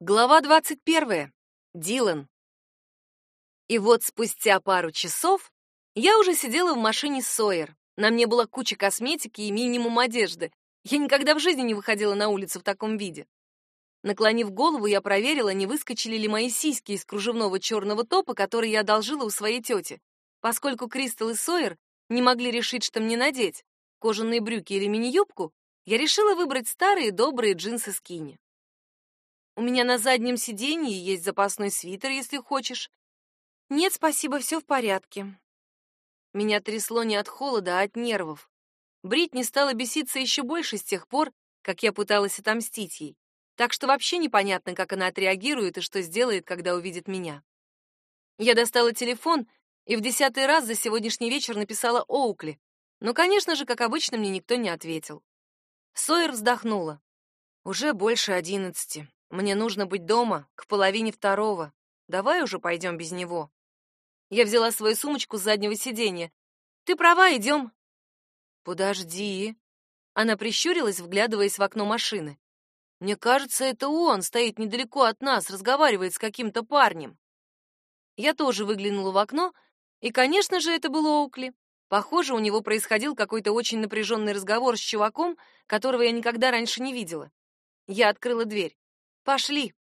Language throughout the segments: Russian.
Глава 21. Дилан. И вот спустя пару часов я уже сидела в машине Сойер. На мне была куча косметики и минимум одежды. Я никогда в жизни не выходила на улицу в таком виде. Наклонив голову, я проверила, не выскочили ли мои сиськи из кружевного черного топа, который я одолжила у своей тети. Поскольку Кристал и Сойер не могли решить, что мне надеть, кожаные брюки или мини-юбку, я решила выбрать старые добрые джинсы скини. У меня на заднем сиденье есть запасной свитер, если хочешь. Нет, спасибо, все в порядке. Меня трясло не от холода, а от нервов. Бритни стала беситься еще больше с тех пор, как я пыталась отомстить ей. Так что вообще непонятно, как она отреагирует и что сделает, когда увидит меня. Я достала телефон и в десятый раз за сегодняшний вечер написала Оукли. Но, конечно же, как обычно, мне никто не ответил. Сойер вздохнула. Уже больше одиннадцати. Мне нужно быть дома к половине второго. Давай уже пойдем без него. Я взяла свою сумочку с заднего сиденья. Ты права, идем. Подожди. Она прищурилась, вглядываясь в окно машины. Мне кажется, это он стоит недалеко от нас, разговаривает с каким-то парнем. Я тоже выглянула в окно, и, конечно же, это был Оукли. Похоже, у него происходил какой-то очень напряженный разговор с чуваком, которого я никогда раньше не видела. Я открыла дверь. Пошли.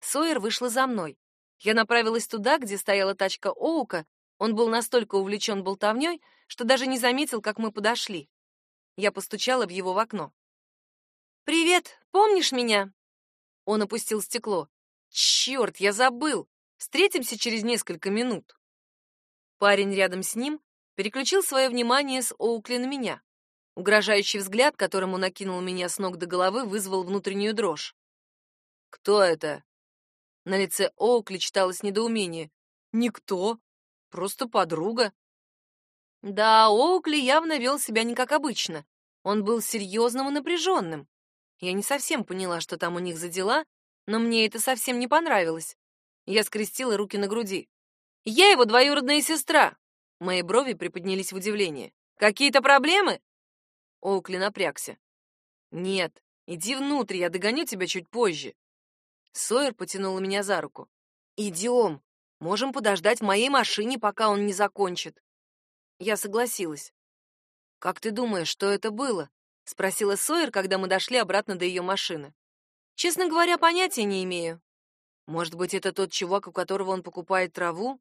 Сойер вышла за мной. Я направилась туда, где стояла тачка Оука. Он был настолько увлечен болтовней, что даже не заметил, как мы подошли. Я постучала в его в окно. «Привет, помнишь меня?» Он опустил стекло. «Черт, я забыл! Встретимся через несколько минут». Парень рядом с ним переключил свое внимание с Оукли на меня. Угрожающий взгляд, которым он накинул меня с ног до головы, вызвал внутреннюю дрожь. «Кто это?» На лице Оукли читалось недоумение. «Никто. Просто подруга». Да, Оукли явно вел себя не как обычно. Он был серьезным и напряженным. Я не совсем поняла, что там у них за дела, но мне это совсем не понравилось. Я скрестила руки на груди. «Я его двоюродная сестра!» Мои брови приподнялись в удивлении. «Какие-то проблемы?» Оукли напрягся. «Нет, иди внутрь, я догоню тебя чуть позже». Сойер потянула меня за руку. «Идем. Можем подождать в моей машине, пока он не закончит». Я согласилась. «Как ты думаешь, что это было?» — спросила Сойер, когда мы дошли обратно до ее машины. «Честно говоря, понятия не имею. Может быть, это тот чувак, у которого он покупает траву?»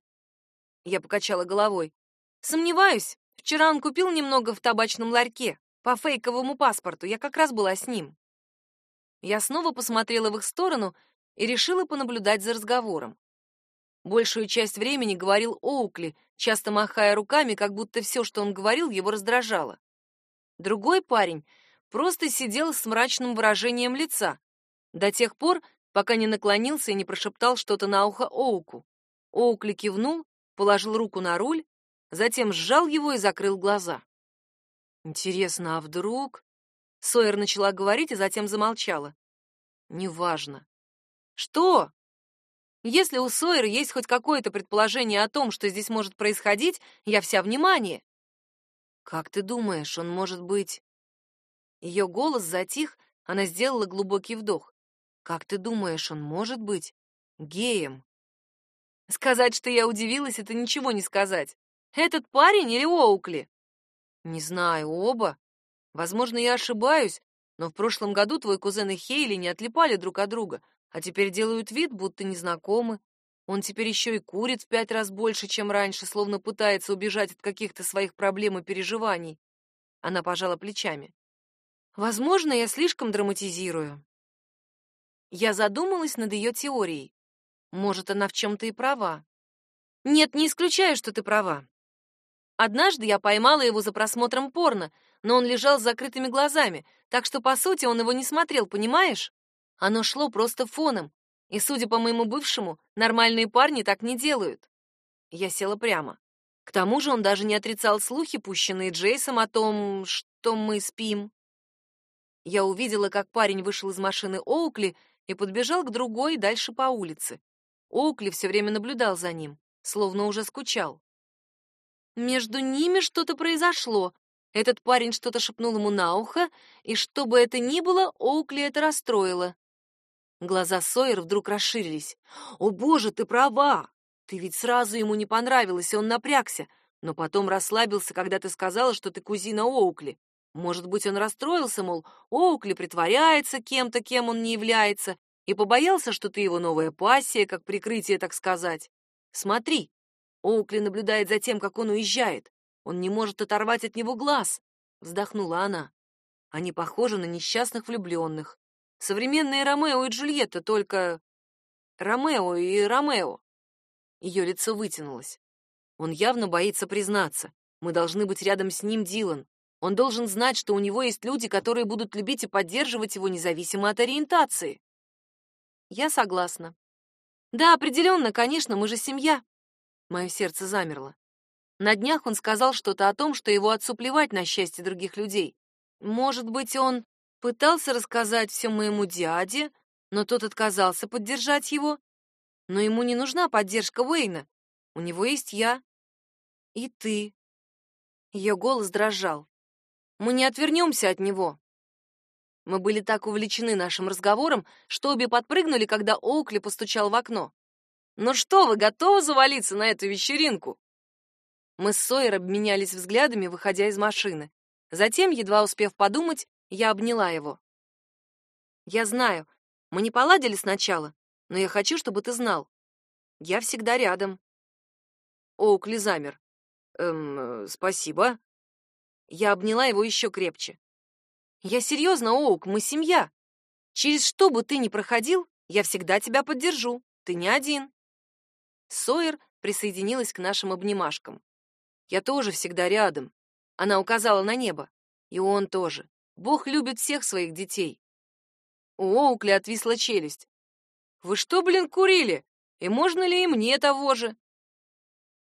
Я покачала головой. «Сомневаюсь. Вчера он купил немного в табачном ларьке, по фейковому паспорту. Я как раз была с ним». Я снова посмотрела в их сторону и решила понаблюдать за разговором. Большую часть времени говорил Оукли, часто махая руками, как будто все, что он говорил, его раздражало. Другой парень просто сидел с мрачным выражением лица, до тех пор, пока не наклонился и не прошептал что-то на ухо Оуку. Оукли кивнул, положил руку на руль, затем сжал его и закрыл глаза. Интересно, а вдруг... Сойер начала говорить и затем замолчала. Неважно. Что? Если у Сойера есть хоть какое-то предположение о том, что здесь может происходить, я вся внимание. Как ты думаешь, он может быть... Ее голос затих, она сделала глубокий вдох. Как ты думаешь, он может быть геем? Сказать, что я удивилась, это ничего не сказать. Этот парень или Оукли? Не знаю, оба. Возможно, я ошибаюсь, но в прошлом году твой кузен и Хейли не отлипали друг от друга, а теперь делают вид, будто незнакомы. Он теперь еще и курит в пять раз больше, чем раньше, словно пытается убежать от каких-то своих проблем и переживаний. Она пожала плечами. Возможно, я слишком драматизирую. Я задумалась над ее теорией. Может, она в чем-то и права. Нет, не исключаю, что ты права. Однажды я поймала его за просмотром порно, но он лежал с закрытыми глазами, так что, по сути, он его не смотрел, понимаешь? Оно шло просто фоном, и, судя по моему бывшему, нормальные парни так не делают. Я села прямо. К тому же он даже не отрицал слухи, пущенные Джейсом о том, что мы спим. Я увидела, как парень вышел из машины Оукли и подбежал к другой дальше по улице. Оукли все время наблюдал за ним, словно уже скучал. Между ними что-то произошло, этот парень что-то шепнул ему на ухо, и что бы это ни было, Оукли это расстроило. Глаза Сойер вдруг расширились. «О, боже, ты права! Ты ведь сразу ему не понравилась, и он напрягся, но потом расслабился, когда ты сказала, что ты кузина Оукли. Может быть, он расстроился, мол, Оукли притворяется кем-то, кем он не является, и побоялся, что ты его новая пассия, как прикрытие, так сказать. Смотри, Оукли наблюдает за тем, как он уезжает. Он не может оторвать от него глаз, вздохнула она. Они похожи на несчастных влюбленных. Современные Ромео и Джульетта, только Ромео и Ромео. Ее лицо вытянулось. Он явно боится признаться. Мы должны быть рядом с ним, Дилан. Он должен знать, что у него есть люди, которые будут любить и поддерживать его независимо от ориентации. Я согласна. Да, определенно, конечно, мы же семья. Мое сердце замерло. На днях он сказал что-то о том, что его отцу плевать на счастье других людей. Может быть, он пытался рассказать все моему дяде, но тот отказался поддержать его. Но ему не нужна поддержка Уэйна. У него есть я. И ты. Ее голос дрожал. Мы не отвернемся от него. Мы были так увлечены нашим разговором, что обе подпрыгнули, когда Оукли постучал в окно. «Ну что, вы готовы завалиться на эту вечеринку?» Мы с Сойер обменялись взглядами, выходя из машины. Затем, едва успев подумать, я обняла его. «Я знаю, мы не поладили сначала, но я хочу, чтобы ты знал. Я всегда рядом». Оукли замер. «Эм, спасибо». Я обняла его еще крепче. «Я серьезно, Оук, мы семья. Через что бы ты ни проходил, я всегда тебя поддержу. Ты не один». Сойер присоединилась к нашим обнимашкам. «Я тоже всегда рядом». Она указала на небо. «И он тоже. Бог любит всех своих детей». У Оукли отвисла челюсть. «Вы что, блин, курили? И можно ли и мне того же?»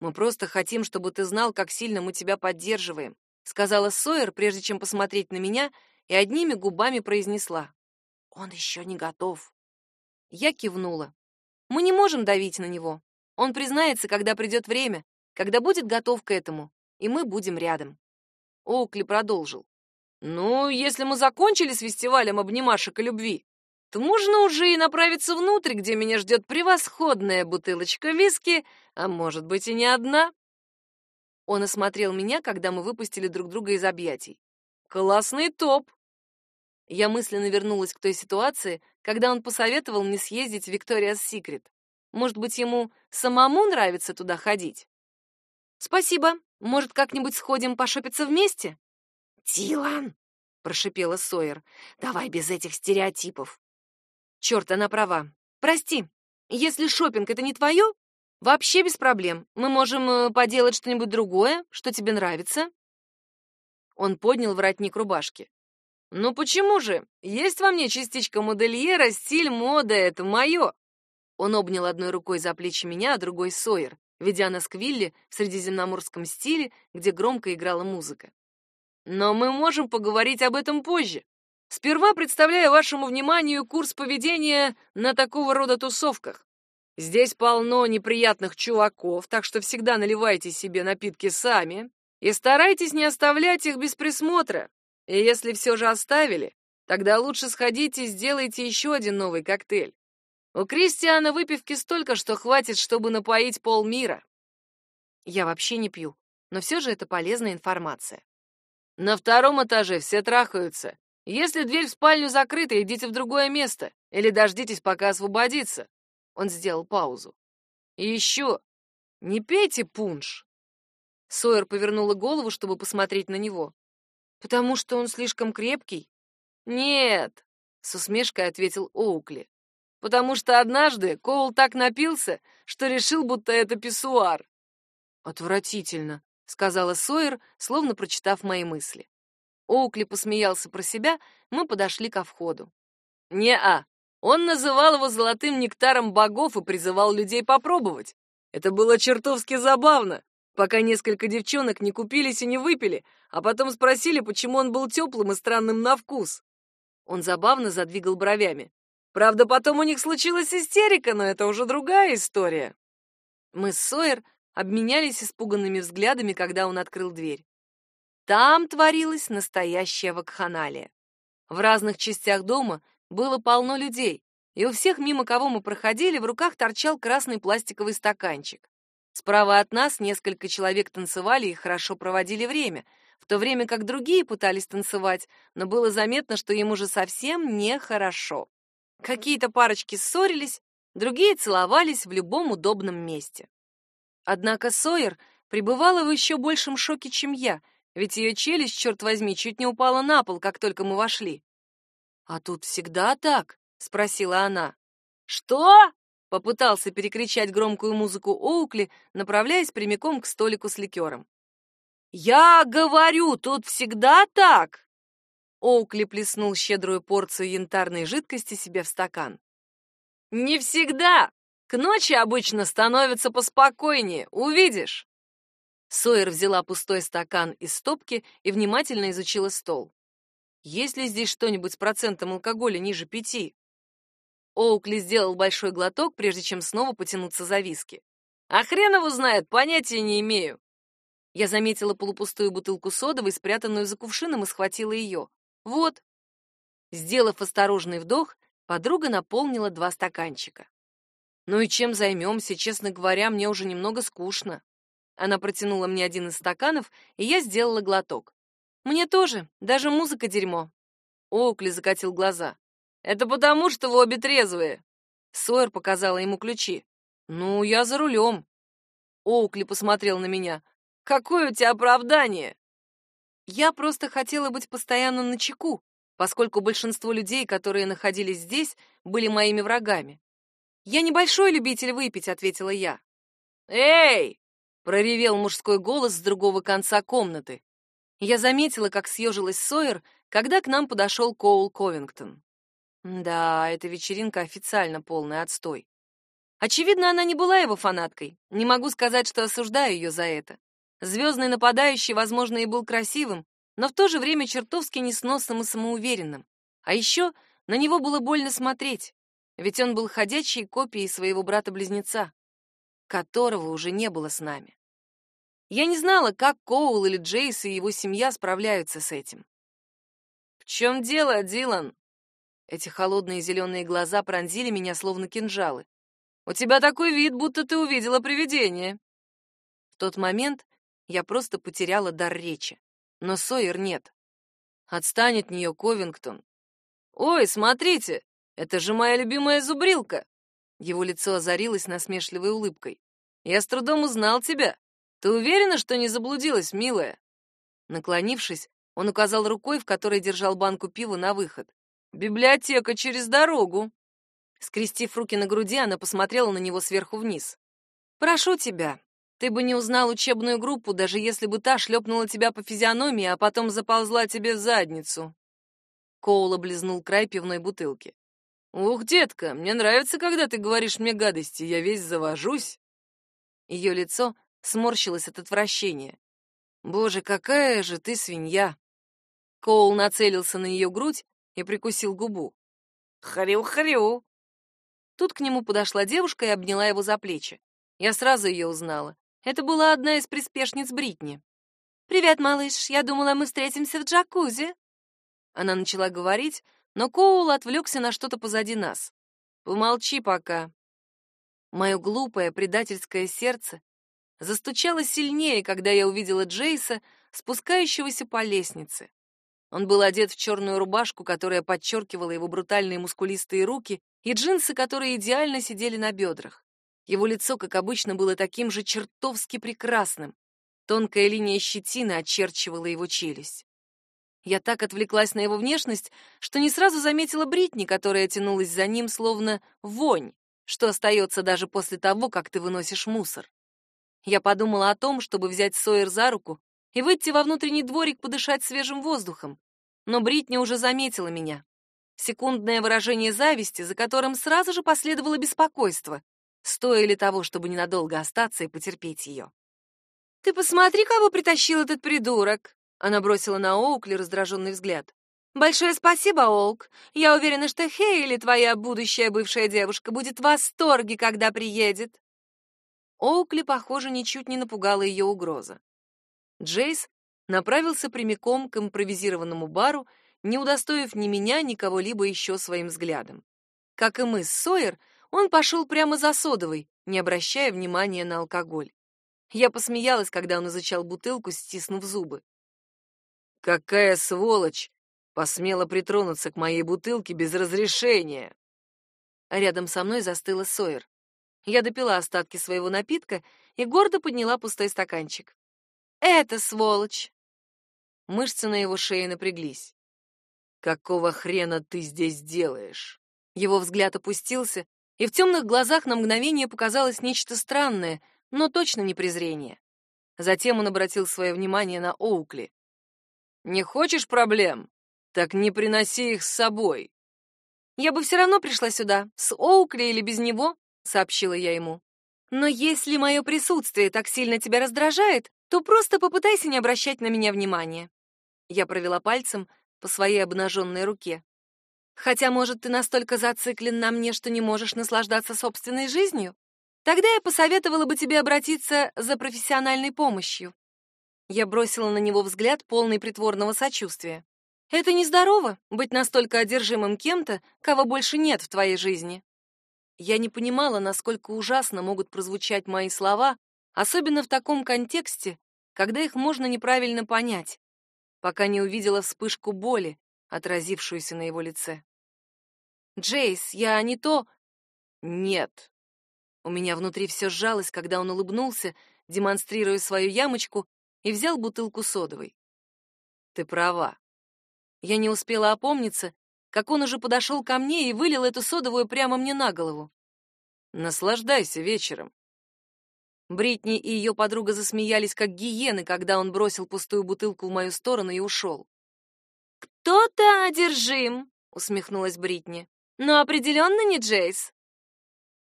«Мы просто хотим, чтобы ты знал, как сильно мы тебя поддерживаем», сказала Сойер, прежде чем посмотреть на меня, и одними губами произнесла. «Он еще не готов». Я кивнула. «Мы не можем давить на него. Он признается, когда придет время, когда будет готов к этому, и мы будем рядом. Оукли продолжил. Ну, если мы закончили с фестивалем обнимашек и любви, то можно уже и направиться внутрь, где меня ждет превосходная бутылочка виски, а может быть и не одна. Он осмотрел меня, когда мы выпустили друг друга из объятий. Классный топ. Я мысленно вернулась к той ситуации, когда он посоветовал мне съездить в Викториас Секрет. Может быть, ему самому нравится туда ходить? Спасибо. Может, как-нибудь сходим пошопиться вместе? Дилан, прошипела Сойер. Давай без этих стереотипов. Черт, она права. Прости. Если шопинг это не твое, вообще без проблем. Мы можем э, поделать что-нибудь другое, что тебе нравится. Он поднял воротник рубашки. Ну почему же? Есть во мне частичка модельера, стиль, мода это мое. Он обнял одной рукой за плечи меня, а другой Сойер, ведя нас к вилле в средиземноморском стиле, где громко играла музыка. Но мы можем поговорить об этом позже. Сперва представляю вашему вниманию курс поведения на такого рода тусовках. Здесь полно неприятных чуваков, так что всегда наливайте себе напитки сами и старайтесь не оставлять их без присмотра. И если все же оставили, тогда лучше сходите и сделайте еще один новый коктейль. У Кристиана выпивки столько, что хватит, чтобы напоить полмира. Я вообще не пью, но все же это полезная информация. На втором этаже все трахаются. Если дверь в спальню закрыта, идите в другое место или дождитесь, пока освободится. Он сделал паузу. И еще, не пейте пунш. Сойер повернула голову, чтобы посмотреть на него. Потому что он слишком крепкий? Нет, с усмешкой ответил Оукли потому что однажды Коул так напился, что решил, будто это писсуар. Отвратительно, сказала Сойер, словно прочитав мои мысли. Оукли посмеялся про себя, мы подошли ко входу. Не-а, он называл его золотым нектаром богов и призывал людей попробовать. Это было чертовски забавно, пока несколько девчонок не купились и не выпили, а потом спросили, почему он был теплым и странным на вкус. Он забавно задвигал бровями. Правда, потом у них случилась истерика, но это уже другая история. Мы с Сойер обменялись испуганными взглядами, когда он открыл дверь. Там творилась настоящая вакханалия. В разных частях дома было полно людей, и у всех, мимо кого мы проходили, в руках торчал красный пластиковый стаканчик. Справа от нас несколько человек танцевали и хорошо проводили время, в то время как другие пытались танцевать, но было заметно, что им уже совсем нехорошо. Какие-то парочки ссорились, другие целовались в любом удобном месте. Однако Сойер пребывала в еще большем шоке, чем я, ведь ее челюсть, черт возьми, чуть не упала на пол, как только мы вошли. «А тут всегда так?» — спросила она. «Что?» — попытался перекричать громкую музыку Оукли, направляясь прямиком к столику с ликером. «Я говорю, тут всегда так!» Оукли плеснул щедрую порцию янтарной жидкости себе в стакан. «Не всегда! К ночи обычно становится поспокойнее, увидишь!» Сойер взяла пустой стакан из стопки и внимательно изучила стол. «Есть ли здесь что-нибудь с процентом алкоголя ниже пяти?» Оукли сделал большой глоток, прежде чем снова потянуться за виски. «А хрен его знает, понятия не имею!» Я заметила полупустую бутылку содовой, спрятанную за кувшином, и схватила ее. «Вот!» Сделав осторожный вдох, подруга наполнила два стаканчика. «Ну и чем займемся? Честно говоря, мне уже немного скучно». Она протянула мне один из стаканов, и я сделала глоток. Мне тоже, даже музыка дерьмо. Оукли закатил глаза. Это потому, что вы обе трезвые. Сойер показала ему ключи. Ну, я за рулем. Оукли посмотрел на меня. Какое у тебя оправдание? Я просто хотела быть постоянно на чеку, поскольку большинство людей, которые находились здесь, были моими врагами. Я небольшой любитель выпить, ответила я. Эй, проревел мужской голос с другого конца комнаты. Я заметила, как съежилась Сойер, когда к нам подошел Коул Ковингтон. Да, эта вечеринка официально полный отстой. Очевидно, она не была его фанаткой. Не могу сказать, что осуждаю ее за это. Звездный нападающий, возможно, и был красивым, но в то же время чертовски несносным и самоуверенным. А еще на него было больно смотреть, ведь он был ходячей копией своего брата-близнеца которого уже не было с нами. Я не знала, как Коул или Джейс и его семья справляются с этим. «В чем дело, Дилан?» Эти холодные зеленые глаза пронзили меня, словно кинжалы. «У тебя такой вид, будто ты увидела привидение». В тот момент я просто потеряла дар речи. Но Сойер нет. Отстань от нее, Ковингтон. «Ой, смотрите, это же моя любимая зубрилка!» Его лицо озарилось насмешливой улыбкой. «Я с трудом узнал тебя. Ты уверена, что не заблудилась, милая?» Наклонившись, он указал рукой, в которой держал банку пива, на выход. «Библиотека через дорогу!» Скрестив руки на груди, она посмотрела на него сверху вниз. «Прошу тебя, ты бы не узнал учебную группу, даже если бы та шлепнула тебя по физиономии, а потом заползла тебе в задницу». Коул облизнул край пивной бутылки. «Ух, детка, мне нравится, когда ты говоришь мне гадости, я весь завожусь». Ее лицо сморщилось от отвращения. «Боже, какая же ты свинья!» Коул нацелился на ее грудь и прикусил губу. «Хрю-хрю!» Тут к нему подошла девушка и обняла его за плечи. Я сразу ее узнала. Это была одна из приспешниц Бритни. «Привет, малыш, я думала, мы встретимся в джакузи». Она начала говорить, но Коул отвлекся на что-то позади нас. «Помолчи пока». Мое глупое предательское сердце застучало сильнее, когда я увидела Джейса, спускающегося по лестнице. Он был одет в черную рубашку, которая подчеркивала его брутальные мускулистые руки, и джинсы, которые идеально сидели на бедрах. Его лицо, как обычно, было таким же чертовски прекрасным. Тонкая линия щетины очерчивала его челюсть. Я так отвлеклась на его внешность, что не сразу заметила Бритни, которая тянулась за ним, словно вонь, что остается даже после того, как ты выносишь мусор. Я подумала о том, чтобы взять Сойер за руку и выйти во внутренний дворик подышать свежим воздухом. Но Бритни уже заметила меня. Секундное выражение зависти, за которым сразу же последовало беспокойство, стоили того, чтобы ненадолго остаться и потерпеть ее. «Ты посмотри, кого притащил этот придурок!» Она бросила на Оукли раздраженный взгляд. «Большое спасибо, Оук. Я уверена, что Хейли, твоя будущая бывшая девушка, будет в восторге, когда приедет». Оукли, похоже, ничуть не напугала ее угроза. Джейс направился прямиком к импровизированному бару, не удостоив ни меня, ни кого-либо еще своим взглядом. Как и мы с Сойер, он пошел прямо за содовой, не обращая внимания на алкоголь. Я посмеялась, когда он изучал бутылку, стиснув зубы. «Какая сволочь! Посмела притронуться к моей бутылке без разрешения!» Рядом со мной застыла Сойер. Я допила остатки своего напитка и гордо подняла пустой стаканчик. «Это сволочь!» Мышцы на его шее напряглись. «Какого хрена ты здесь делаешь?» Его взгляд опустился, и в темных глазах на мгновение показалось нечто странное, но точно не презрение. Затем он обратил свое внимание на Оукли. «Не хочешь проблем? Так не приноси их с собой». «Я бы все равно пришла сюда, с Оукли или без него», — сообщила я ему. «Но если мое присутствие так сильно тебя раздражает, то просто попытайся не обращать на меня внимания». Я провела пальцем по своей обнаженной руке. Хотя, может, ты настолько зациклен на мне, что не можешь наслаждаться собственной жизнью? Тогда я посоветовала бы тебе обратиться за профессиональной помощью. Я бросила на него взгляд, полный притворного сочувствия. Это нездорово быть настолько одержимым кем-то, кого больше нет в твоей жизни. Я не понимала, насколько ужасно могут прозвучать мои слова, особенно в таком контексте, когда их можно неправильно понять, пока не увидела вспышку боли, отразившуюся на его лице. «Джейс, я не то...» «Нет». У меня внутри все сжалось, когда он улыбнулся, демонстрируя свою ямочку, и взял бутылку содовой. «Ты права». Я не успела опомниться, как он уже подошел ко мне и вылил эту содовую прямо мне на голову. «Наслаждайся вечером». Бритни и ее подруга засмеялись, как гиены, когда он бросил пустую бутылку в мою сторону и ушел. «Кто-то одержим», — усмехнулась Бритни. «Но определенно не Джейс».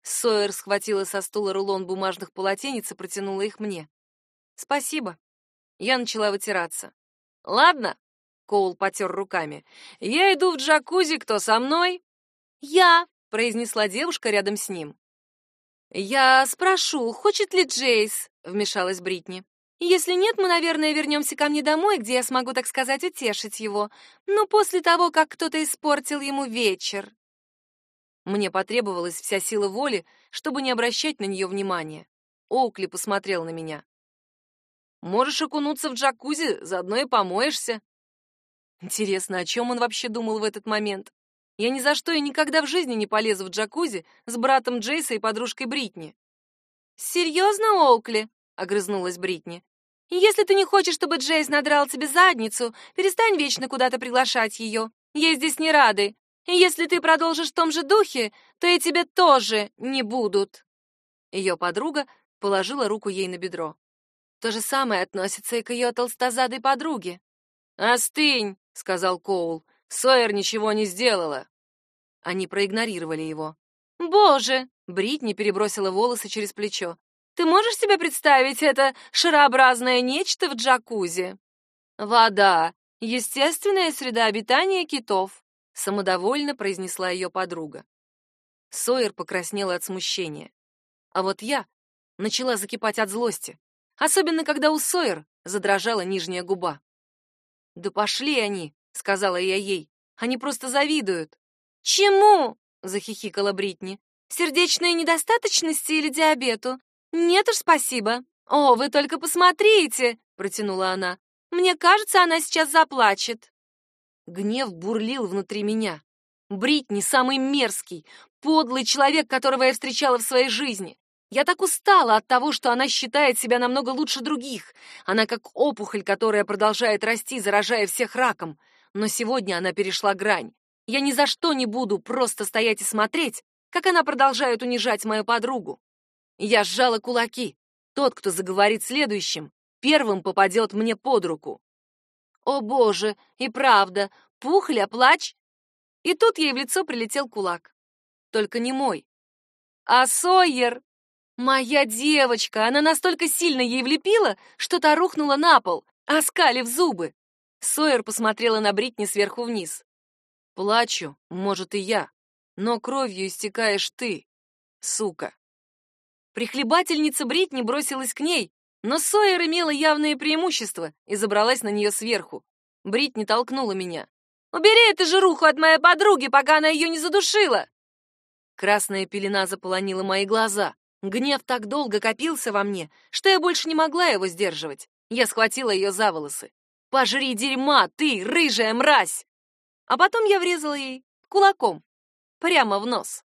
Сойер схватила со стула рулон бумажных полотенец и протянула их мне. «Спасибо». Я начала вытираться. «Ладно», — Коул потер руками. «Я иду в джакузи, кто со мной?» «Я», — произнесла девушка рядом с ним. «Я спрошу, хочет ли Джейс?» — вмешалась Бритни. Если нет, мы, наверное, вернемся ко мне домой, где я смогу, так сказать, утешить его. Но после того, как кто-то испортил ему вечер. Мне потребовалась вся сила воли, чтобы не обращать на нее внимания. Оукли посмотрел на меня. Можешь окунуться в джакузи, заодно и помоешься. Интересно, о чем он вообще думал в этот момент? Я ни за что и никогда в жизни не полезу в джакузи с братом Джейса и подружкой Бритни. Серьезно, Оукли? — огрызнулась Бритни. «Если ты не хочешь, чтобы Джейс надрал тебе задницу, перестань вечно куда-то приглашать ее. Ей здесь не рады. И если ты продолжишь в том же духе, то и тебе тоже не будут». Ее подруга положила руку ей на бедро. То же самое относится и к ее толстозадой подруге. «Остынь», — сказал Коул. «Сойер ничего не сделала». Они проигнорировали его. «Боже!» — Бритни перебросила волосы через плечо. Ты можешь себе представить это шарообразное нечто в джакузи? Вода — естественная среда обитания китов, самодовольно произнесла ее подруга. Сойер покраснела от смущения. А вот я начала закипать от злости, особенно когда у Сойер задрожала нижняя губа. «Да пошли они», — сказала я ей. «Они просто завидуют». «Чему?» — захихикала Бритни. «Сердечной недостаточности или диабету? «Нет уж, спасибо. О, вы только посмотрите!» — протянула она. «Мне кажется, она сейчас заплачет». Гнев бурлил внутри меня. Бритни самый мерзкий, подлый человек, которого я встречала в своей жизни. Я так устала от того, что она считает себя намного лучше других. Она как опухоль, которая продолжает расти, заражая всех раком. Но сегодня она перешла грань. Я ни за что не буду просто стоять и смотреть, как она продолжает унижать мою подругу. Я сжала кулаки. Тот, кто заговорит следующим, первым попадет мне под руку. О боже, и правда, пухля, плач. И тут ей в лицо прилетел кулак. Только не мой. А Сойер, моя девочка, она настолько сильно ей влепила, что та рухнула на пол, оскалив зубы. Сойер посмотрела на Бритни сверху вниз. Плачу, может и я, но кровью истекаешь ты, сука. Прихлебательница Бритни бросилась к ней, но Сойер имела явное преимущество и забралась на нее сверху. Бритни толкнула меня. «Убери эту жируху от моей подруги, пока она ее не задушила!» Красная пелена заполонила мои глаза. Гнев так долго копился во мне, что я больше не могла его сдерживать. Я схватила ее за волосы. «Пожри дерьма, ты, рыжая мразь!» А потом я врезала ей кулаком прямо в нос.